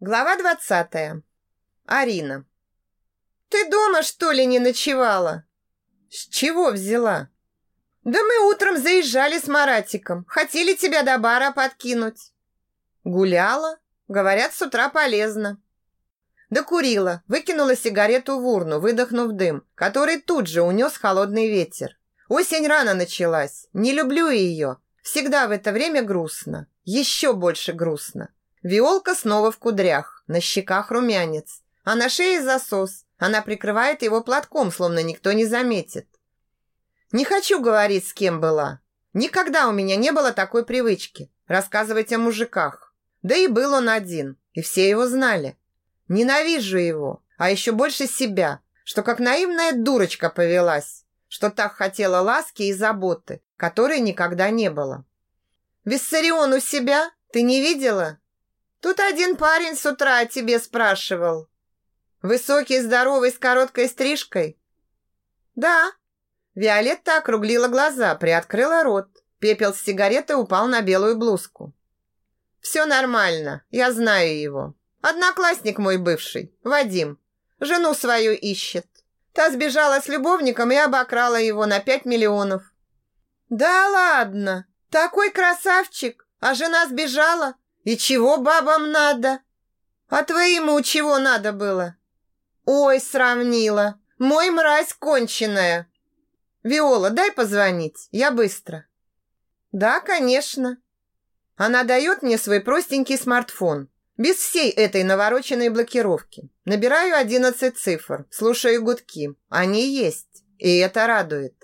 Глава двадцатая. Арина. «Ты дома, что ли, не ночевала?» «С чего взяла?» «Да мы утром заезжали с Маратиком. Хотели тебя до бара подкинуть». «Гуляла? Говорят, с утра полезно». Докурила, выкинула сигарету в урну, выдохнув дым, который тут же унес холодный ветер. Осень рано началась. Не люблю ее. Всегда в это время грустно. Еще больше грустно. Виолка снова в кудрях, на щеках румянец, а на шее засос. Она прикрывает его платком, словно никто не заметит. Не хочу говорить, с кем была. Никогда у меня не было такой привычки рассказывать о мужиках. Да и был он один, и все его знали. Ненавижу его, а еще больше себя, что как наивная дурочка повелась, что так хотела ласки и заботы, которой никогда не было. «Виссарион у себя? Ты не видела?» Тут один парень с утра о тебе спрашивал. Высокий, здоровый, с короткой стрижкой? Да. Виолетта округлила глаза, приоткрыла рот. Пепел с сигареты упал на белую блузку. Все нормально, я знаю его. Одноклассник мой бывший, Вадим. Жену свою ищет. Та сбежала с любовником и обокрала его на пять миллионов. Да ладно, такой красавчик, а жена сбежала, и чего бабам надо? А твоему чего надо было? Ой, сравнила. Мой мразь конченая. Виола, дай позвонить. Я быстро. Да, конечно. Она дает мне свой простенький смартфон. Без всей этой навороченной блокировки. Набираю 11 цифр, слушаю гудки. Они есть, и это радует.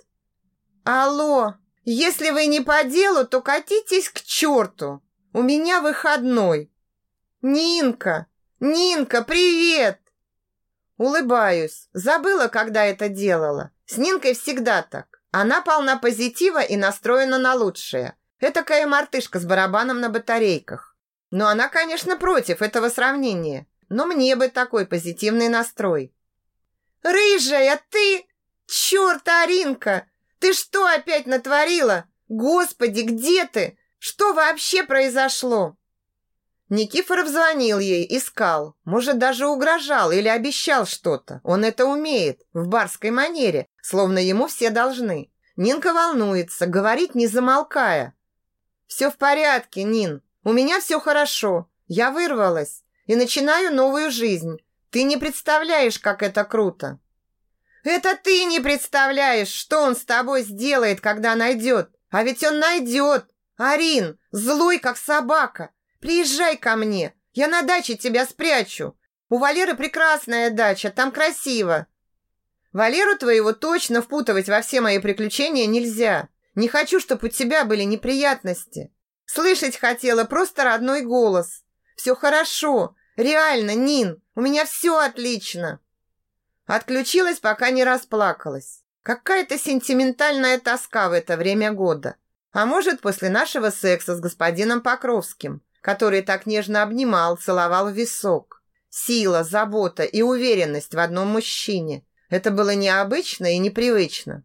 Алло, если вы не по делу, то катитесь к черту. У меня выходной. Нинка! Нинка, привет! Улыбаюсь. Забыла, когда это делала. С Нинкой всегда так. Она полна позитива и настроена на лучшее. Этакая мартышка с барабаном на батарейках. Но она, конечно, против этого сравнения. Но мне бы такой позитивный настрой. «Рыжая, ты... Черт, Аринка! Ты что опять натворила? Господи, где ты? Что вообще произошло? Никифоров звонил ей, искал, может, даже угрожал или обещал что-то. Он это умеет, в барской манере, словно ему все должны. Нинка волнуется, говорит, не замолкая. «Все в порядке, Нин, у меня все хорошо. Я вырвалась и начинаю новую жизнь. Ты не представляешь, как это круто». «Это ты не представляешь, что он с тобой сделает, когда найдет. А ведь он найдет. «Арин, злой как собака, приезжай ко мне, я на даче тебя спрячу. У Валеры прекрасная дача, там красиво». «Валеру твоего точно впутывать во все мои приключения нельзя. Не хочу, чтобы у тебя были неприятности. Слышать хотела просто родной голос. Все хорошо, реально, Нин, у меня все отлично». Отключилась, пока не расплакалась. Какая-то сентиментальная тоска в это время года. А может, после нашего секса с господином Покровским, который так нежно обнимал, целовал висок. Сила, забота и уверенность в одном мужчине. Это было необычно и непривычно.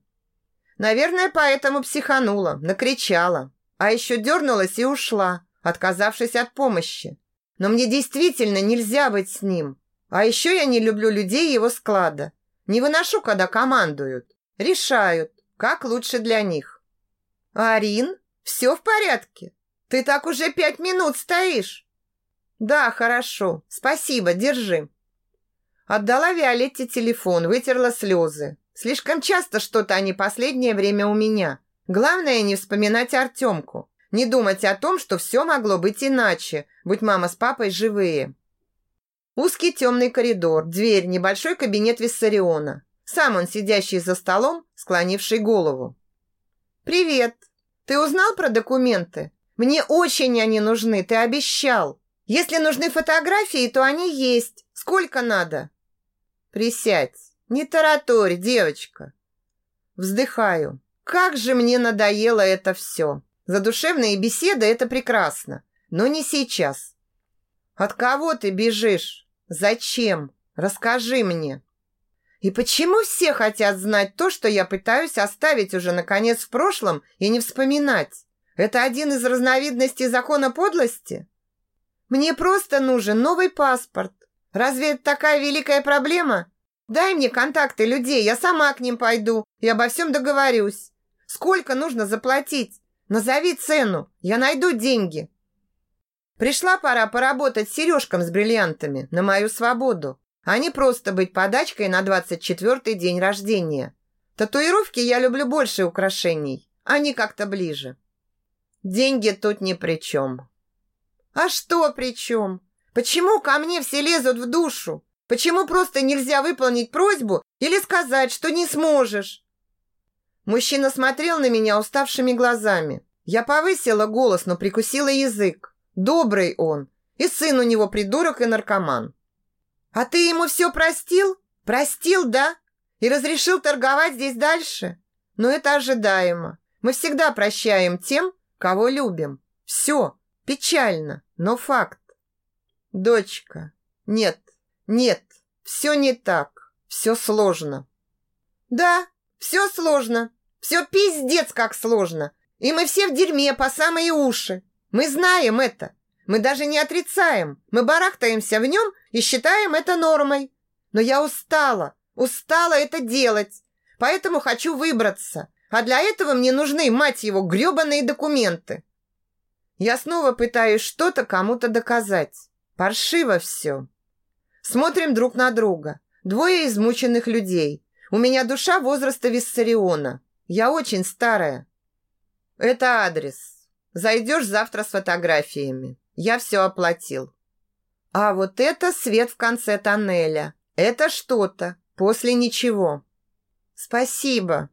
Наверное, поэтому психанула, накричала. А еще дернулась и ушла, отказавшись от помощи. Но мне действительно нельзя быть с ним. А еще я не люблю людей его склада. Не выношу, когда командуют. Решают, как лучше для них. «Арин, все в порядке? Ты так уже пять минут стоишь!» «Да, хорошо. Спасибо, держи». Отдала Виолетте телефон, вытерла слезы. Слишком часто что-то они последнее время у меня. Главное не вспоминать Артемку. Не думать о том, что все могло быть иначе, будь мама с папой живые. Узкий темный коридор, дверь, небольшой кабинет Виссариона. Сам он сидящий за столом, склонивший голову. «Привет! Ты узнал про документы? Мне очень они нужны, ты обещал. Если нужны фотографии, то они есть. Сколько надо?» «Присядь, не тараторь, девочка!» Вздыхаю. «Как же мне надоело это все!» Задушевные беседы – это прекрасно, но не сейчас. От кого ты бежишь? Зачем? Расскажи мне. И почему все хотят знать то, что я пытаюсь оставить уже наконец в прошлом и не вспоминать? Это один из разновидностей закона подлости? Мне просто нужен новый паспорт. Разве это такая великая проблема? Дай мне контакты людей, я сама к ним пойду и обо всем договорюсь. Сколько нужно заплатить? Назови цену, я найду деньги. Пришла пора поработать с сережком с бриллиантами на мою свободу, а не просто быть подачкой на 24-й день рождения. Татуировки я люблю больше украшений, они как-то ближе. Деньги тут ни при чем. А что при чем? Почему ко мне все лезут в душу? Почему просто нельзя выполнить просьбу или сказать, что не сможешь? Мужчина смотрел на меня уставшими глазами. Я повысила голос, но прикусила язык. Добрый он. И сын у него придурок и наркоман. А ты ему все простил? Простил, да? И разрешил торговать здесь дальше? Но это ожидаемо. Мы всегда прощаем тем, кого любим. Все. Печально, но факт. Дочка. Нет. Нет. Все не так. Все сложно. Да, все сложно. Все пиздец как сложно. И мы все в дерьме по самые уши. Мы знаем это. Мы даже не отрицаем. Мы барахтаемся в нем и считаем это нормой. Но я устала, устала это делать. Поэтому хочу выбраться. А для этого мне нужны, мать его, гребаные документы. Я снова пытаюсь что-то кому-то доказать. Паршиво все. Смотрим друг на друга. Двое измученных людей. У меня душа возраста Виссариона. Я очень старая. Это адрес. Зайдешь завтра с фотографиями. Я все оплатил. А вот это свет в конце тоннеля. Это что-то. После ничего. Спасибо.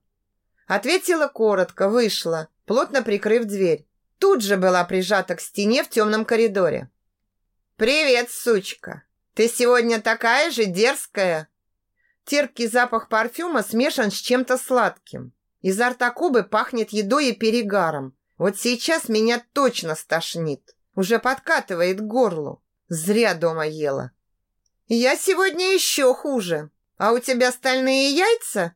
Ответила коротко, вышла, плотно прикрыв дверь. Тут же была прижата к стене в темном коридоре. «Привет, сучка! Ты сегодня такая же дерзкая!» Терпкий запах парфюма смешан с чем-то сладким. Изо рта Кубы пахнет едой и перегаром. Вот сейчас меня точно стошнит. Уже подкатывает к горлу. Зря дома ела. Я сегодня еще хуже. А у тебя стальные яйца?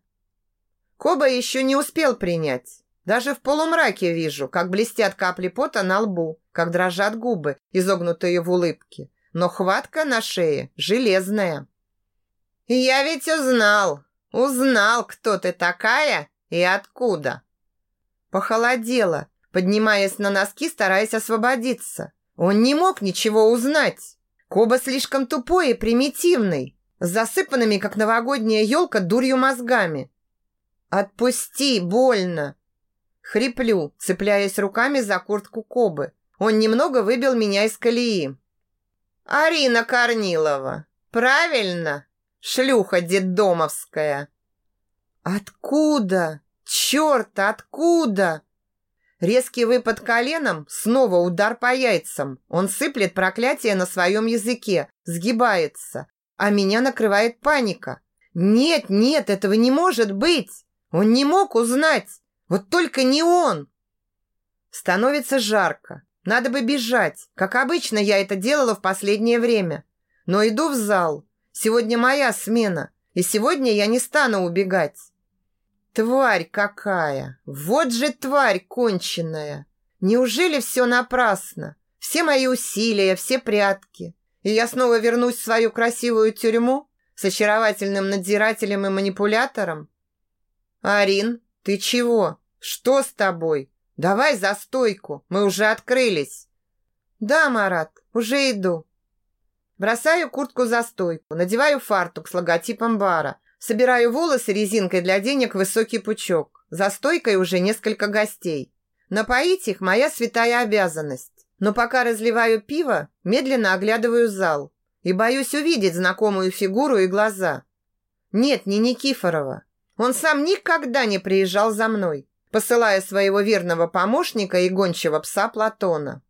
Коба еще не успел принять. Даже в полумраке вижу, как блестят капли пота на лбу, как дрожат губы, изогнутые в улыбке. Но хватка на шее железная. Я ведь узнал, узнал, кто ты такая и откуда. Похолодело, поднимаясь на носки, стараясь освободиться. Он не мог ничего узнать. Коба слишком тупой и примитивный, с засыпанными, как новогодняя елка, дурью мозгами. «Отпусти, больно!» Хриплю, цепляясь руками за куртку Кобы. Он немного выбил меня из колеи. «Арина Корнилова! Правильно? Шлюха детдомовская!» «Откуда? Черт, откуда?» Резкий выпад коленом, снова удар по яйцам. Он сыплет проклятие на своем языке, сгибается, а меня накрывает паника. Нет, нет, этого не может быть. Он не мог узнать. Вот только не он. Становится жарко. Надо бы бежать, как обычно я это делала в последнее время. Но иду в зал. Сегодня моя смена, и сегодня я не стану убегать. Тварь какая! Вот же тварь конченная! Неужели все напрасно? Все мои усилия, все прятки. И я снова вернусь в свою красивую тюрьму с очаровательным надзирателем и манипулятором? Арин, ты чего? Что с тобой? Давай за стойку, мы уже открылись. Да, Марат, уже иду. Бросаю куртку за стойку, надеваю фартук с логотипом бара, Собираю волосы резинкой для денег высокий пучок. За стойкой уже несколько гостей. Напоить их моя святая обязанность. Но пока разливаю пиво, медленно оглядываю зал и боюсь увидеть знакомую фигуру и глаза. Нет, не Никифорова. Он сам никогда не приезжал за мной, посылая своего верного помощника и гончего пса Платона.